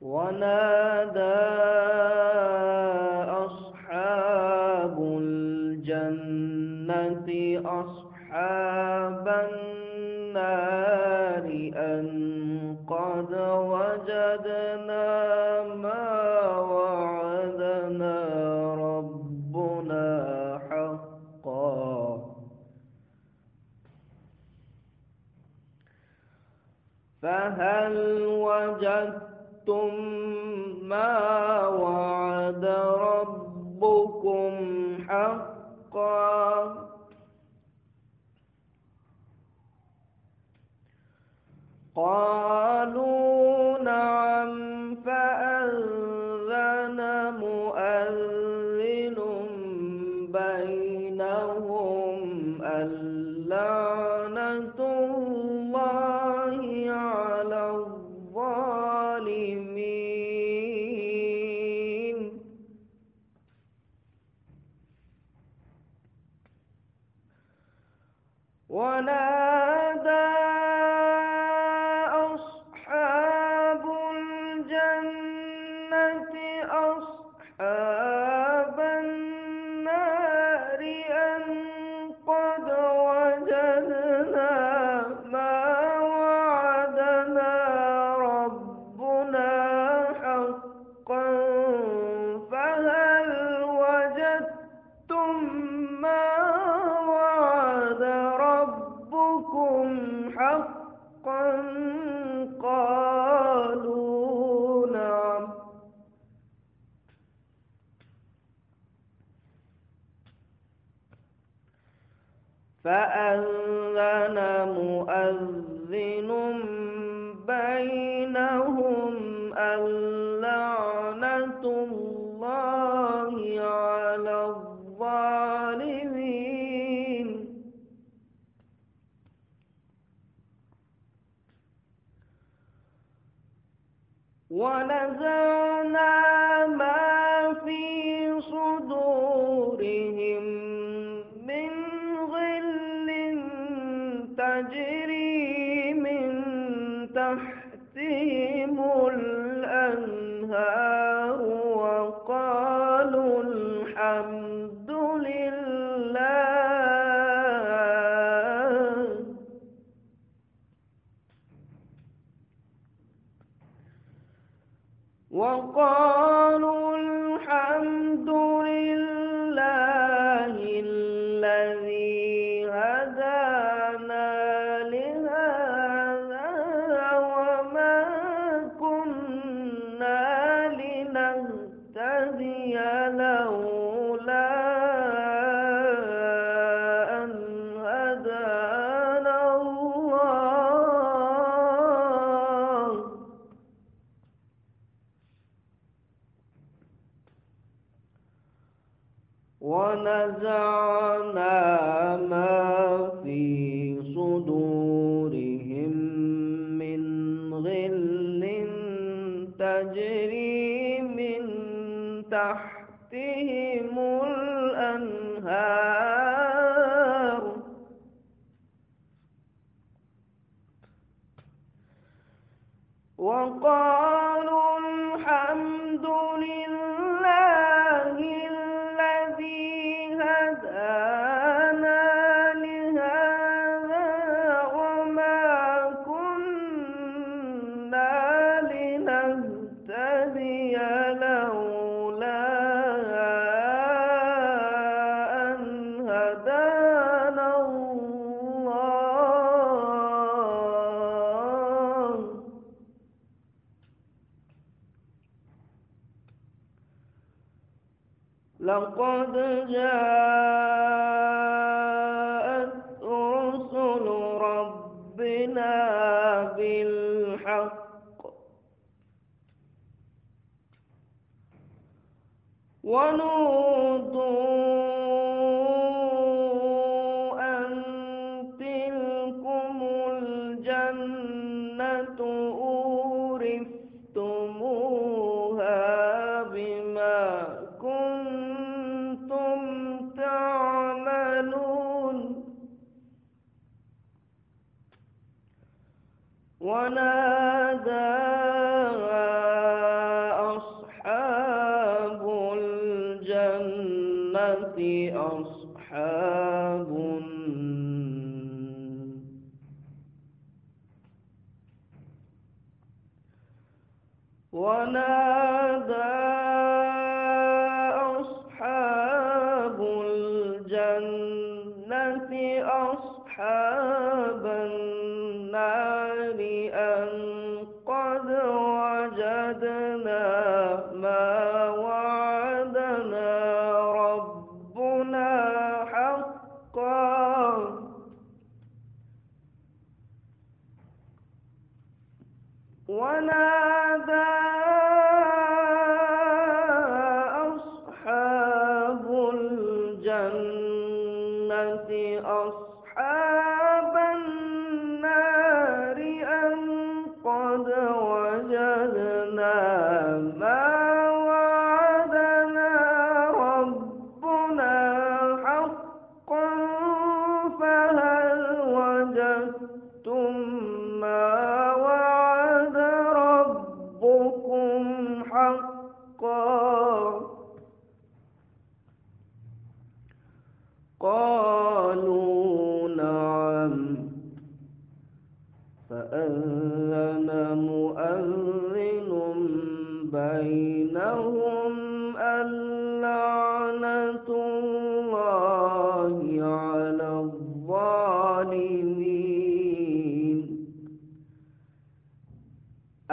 ونادى حقا. قالوا نعم فأذن مؤذن بينهم اللعنة فأذن مؤذن بينهم اللعنة الله على الظالمين. ونزلنا تحته ونور أصحاب ونادى أصحاب الجنة أصحاب ونادى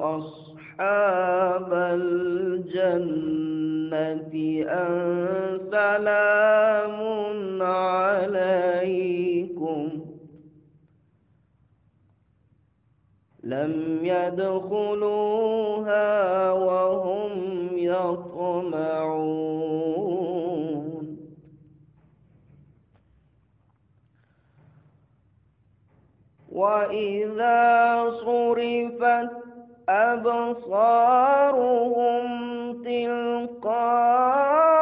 أصحاب الجنة أن سلام عليكم؟ لم يدخلوها وهم يطمعون. وإذا صرفت أبصارهم تلقاء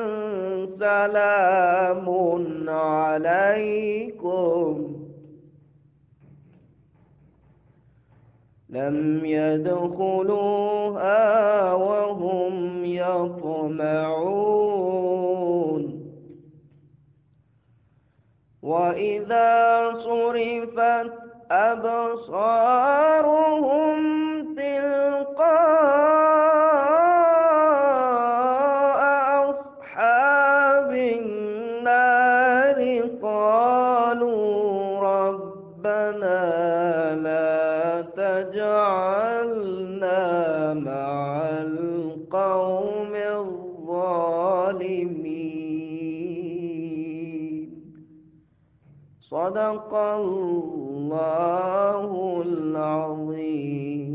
سلام عليكم. لم يدخلوها وهم يطمعون. وإذا صرفت أبصارهم صدق الله العظيم.